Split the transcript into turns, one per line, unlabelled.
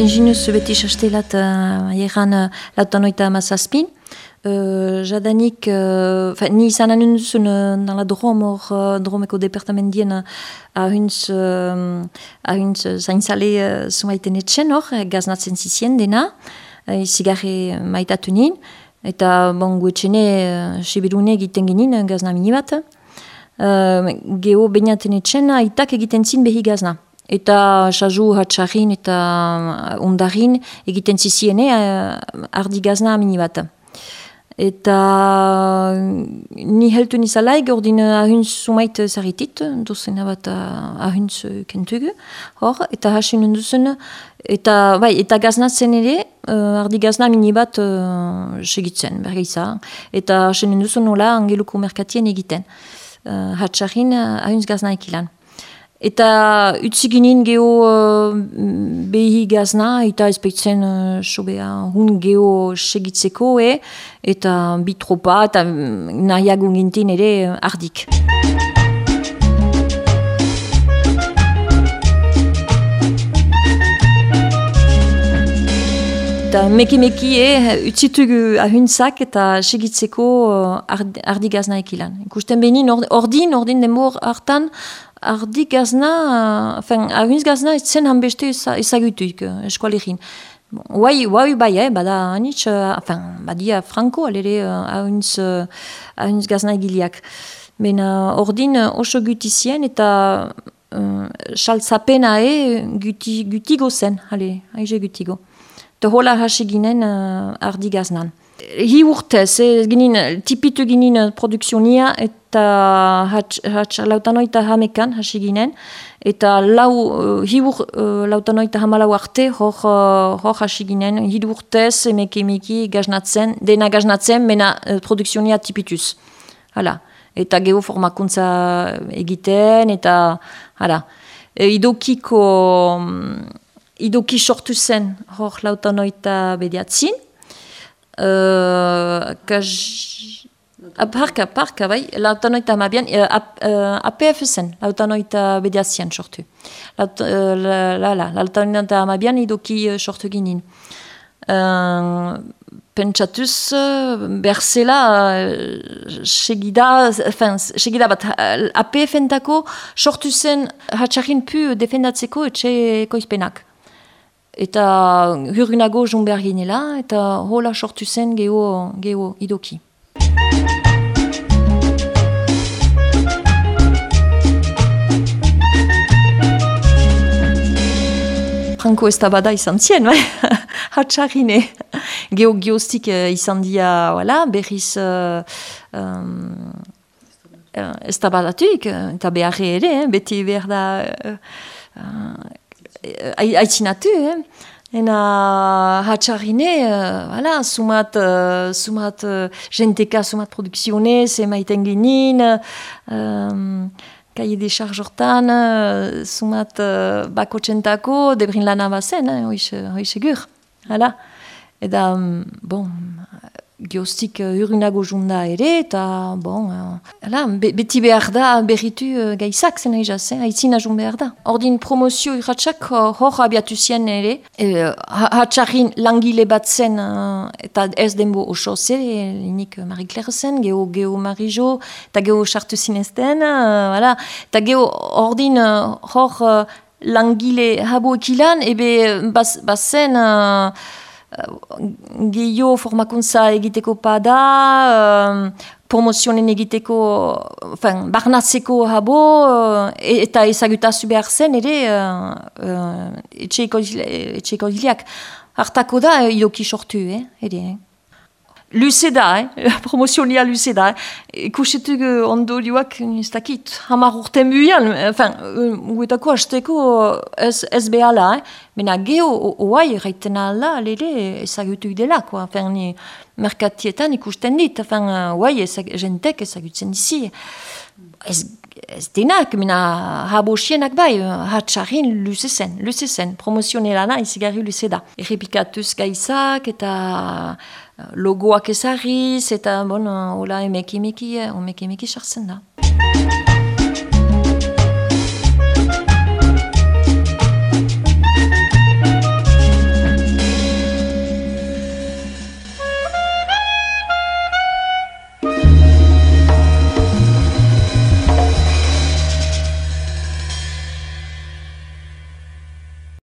Dinginus beti sastelat uh, egan uh, lautanoita amazazpin. Uh, jadanik, uh, ni izan anunduzun uh, dans la drom hor uh, dromeko departamentien uh, ahuntz uh, ahuntz uh, zainzale uh, zumaiten etxen hor, gaznatzen zizien dena, uh, bon guetxene uh, sibirune egiten gazna. Uh, geho bainaten etxen, aitak egiten zin behi gazna eta sazu hatxarrin eta ondarin egiten ziziene uh, ardi gazna amini bat. Eta ni heltu nizalaik ordin ahuntz sumait zaritit, dozen bat ahuntz kentugu, hor, eta hasin unduzen, eta, bai, eta gaznatzen ere, uh, ardi gazna amini bat uh, segitzen, bergeiza, eta hasin unduzen nola angeluko merkatien egiten. Uh, hatxarrin ahuntz gazna ekilan. Eta utziginin geho uh, behi gazna eta ezpeitzen uh, sobea hun geho segitzeko e, eta bitropa eta nahiago gintin ere ardik. Eta meki-meki e, utzitugu ahuntzak eta segitzeko uh, ardi gazna ekilan. Ikusten behin ordin, ordin denbor hartan ardi gazna, enfin, ahuntz gazna etzen hanbeste ezagutuik uh, eskualekin. Huai, huai bai, eh, bada anitz, uh, badia franko alere uh, ahuntz, uh, ahuntz gazna egiliak. Bena ordin uh, oso gutizien eta saltzapena uh, e guti, gutigo zen, ale, haize gutigo. Hola hasi ginen uh, ardi gaznan. Hi urtez, eh, ginen, tipitu ginen produksionia eta hatx lautanoita hamekan hasi ginen. Eta lau, uh, hi ur, uh, lautanoita hamalau arte hor, uh, hor hasi ginen. Hi urtez, emeki emeki gaznatzen, dena gaznatzen, mena uh, produksionia tipituz. Hala. Eta geoformakuntza egiten, eta hala. E, idokiko, um, idoki sortu zen hor lautanoita bediatzin. Uh, parka, parka, bai, lautanoita amabian, uh, APF zen, lautanoita bediazien sortu. Laut, uh, la, la, la, lautanoita amabian idoki uh, sortu ginin. Uh, pentsatuz, berzela, uh, segida, enfin, segida bat, APF entako sortu zen pu defendatzeko etxe eta hurgunago jun behar ginela, eta hola sortu zen geho, geho idoki. Franko ez da bada izan zien, bai? Hatxarine. Geho geostik uh, izan dia, voilà, berriz uh, um, uh, ez da badatuik, eta beharre ere, eh? beti behar da... Uh, haitzinatu, eh? Ena hatxarine, uh, voilà, sumat, uh, sumat uh, jenteka, sumat produkzione, ze maiten ginin, um, kaie de charge uh, sumat uh, bako txentako, debrin lan abazen, eh, hoi segur. Hala. Eda, um, bon, geostik uh, urunago junda ere, eta, bon, uh, beti behar da berritu uh, gaizak zen haizaz, eh? haitzin ajun behar da. Ordin promozio irratxak hor abiatu zien ere, e, hatxarrin langile bat zen, eta ez denbo oso ze, linik uh, Marie Claire zen, geho, geho Marijo, eta geho sartu zinezten, uh, voilà. eta geho ordin hor langile habo ekilan, ebe baz, bazen... Uh, gehiago formakuntza egiteko pada, um, promozionen egiteko, enfin, barnatzeko habo, uh, eta ezagutazu behar zen, ere, uh, uh, etxeiko diliak. Hartako da, idoki sortu, eh, ere, eh? Luze da, eh? promozionia luze da. Eh? Ikusetuk ondorioak, ez dakit, hamar urte muian, enfin, guetako hasteko ez, ez behala, eh? Mena geho, oai, ala, lele, ezagutu dela, quoi. Enfin, ni merkatietan ikusten dit, enfin, oai, ezag, jentek ezagutzen. Ez, ez denak, mena habosienak bai, hatxarrin luze zen, luze zen, promozionelana izigarri luze da. Errepikatuz gaizak eta logoak ezarriz, eta bon, hola emeki emeki, emeki emeki sartzen da.